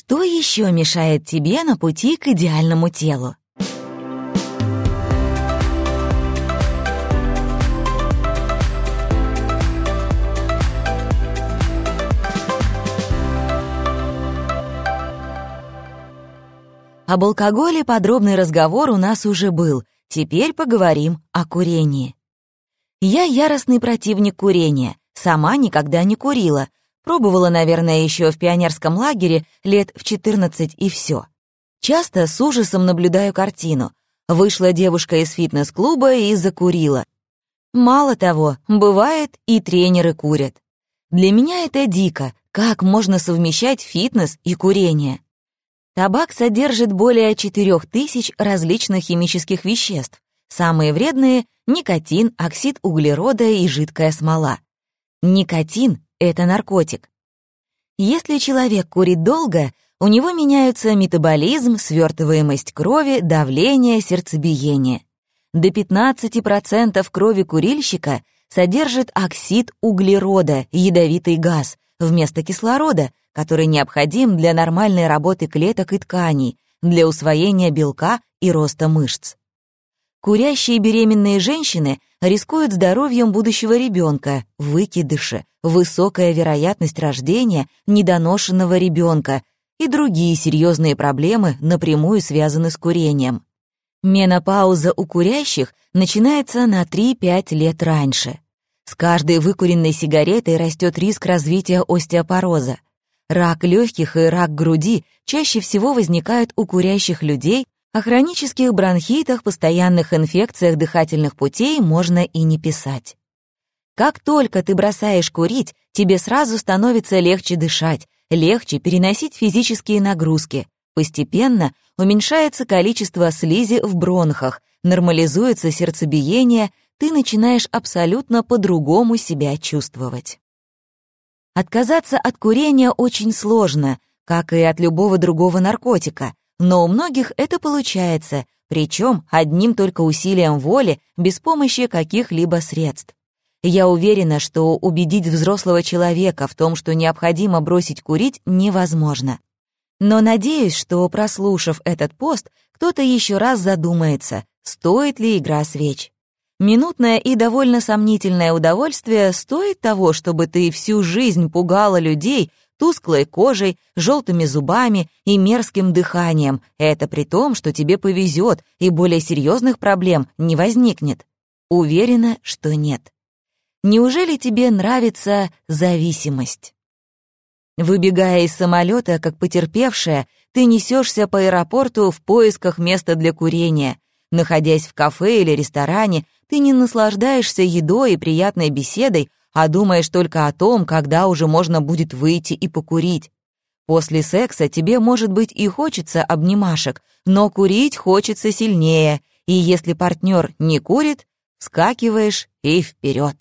Что еще мешает тебе на пути к идеальному телу? Об алкоголе подробный разговор у нас уже был. Теперь поговорим о курении. Я яростный противник курения. Сама никогда не курила. Пробовала, наверное, еще в пионерском лагере лет в 14 и все. Часто с ужасом наблюдаю картину. Вышла девушка из фитнес-клуба и закурила. Мало того, бывает, и тренеры курят. Для меня это дико, как можно совмещать фитнес и курение. Табак содержит более 4000 различных химических веществ. Самые вредные — никотин, оксид углерода и жидкая смола. Никотин — это наркотик. Если человек курит долго, у него меняются метаболизм, свертываемость крови, давление, сердцебиение. До 15% крови курильщика содержит оксид углерода, ядовитый газ, вместо кислорода, который необходим для нормальной работы клеток и тканей, для усвоения белка и роста мышц. Курящие беременные женщины рискуют здоровьем будущего ребенка, выкидыши, высокая вероятность рождения недоношенного ребенка и другие серьезные проблемы напрямую связаны с курением. Менопауза у курящих начинается на 3-5 лет раньше. С каждой выкуренной сигаретой растет риск развития остеопороза. Рак легких и рак груди чаще всего возникают у курящих людей, о хронических бронхитах, постоянных инфекциях дыхательных путей можно и не писать. Как только ты бросаешь курить, тебе сразу становится легче дышать, легче переносить физические нагрузки. Постепенно уменьшается количество слизи в бронхах, нормализуется сердцебиение, ты начинаешь абсолютно по-другому себя чувствовать. Отказаться от курения очень сложно, как и от любого другого наркотика, но у многих это получается, причем одним только усилием воли, без помощи каких-либо средств. Я уверена, что убедить взрослого человека в том, что необходимо бросить курить, невозможно. Но надеюсь, что, прослушав этот пост, кто-то еще раз задумается, стоит ли игра свеч. Минутное и довольно сомнительное удовольствие стоит того, чтобы ты всю жизнь пугала людей тусклой кожей, желтыми зубами и мерзким дыханием. Это при том, что тебе повезет и более серьезных проблем не возникнет. Уверена, что нет. Неужели тебе нравится зависимость? Выбегая из самолета, как потерпевшая, ты несешься по аэропорту в поисках места для курения. Находясь в кафе или ресторане, ты не наслаждаешься едой и приятной беседой, а думаешь только о том, когда уже можно будет выйти и покурить. После секса тебе, может быть, и хочется обнимашек, но курить хочется сильнее, и если партнер не курит, скакиваешь и вперед.